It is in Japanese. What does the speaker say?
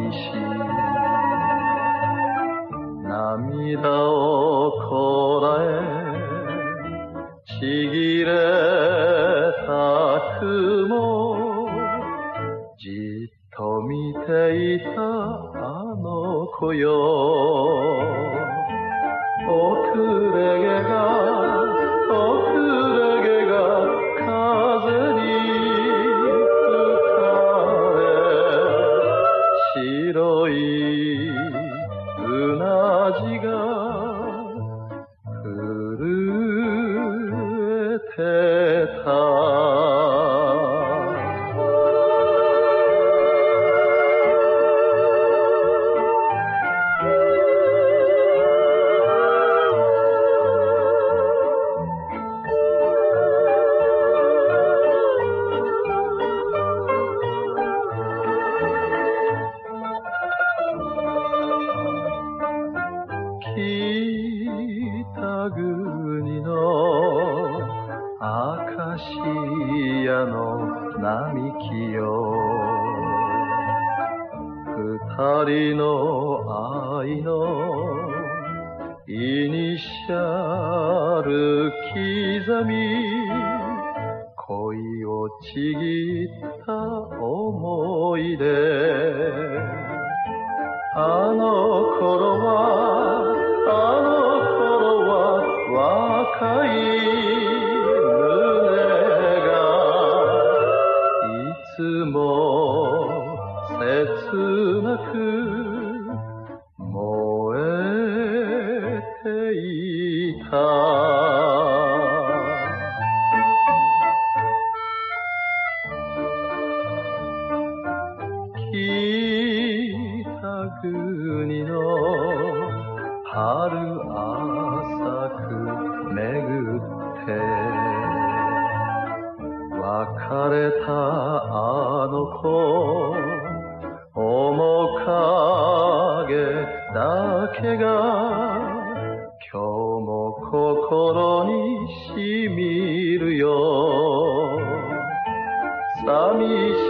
川岸涙をこらえちぎれた雲じっと見ていたあの子よ。遅れ毛が คือ 国のアカシアの並木よ。二人の愛のイニシャル刻み恋をちぎった思い出。あの頃はつも切なく燃えていた。北国の春浅く巡って。別れたあの子。面影だけが今日も心にしみるよ。寂し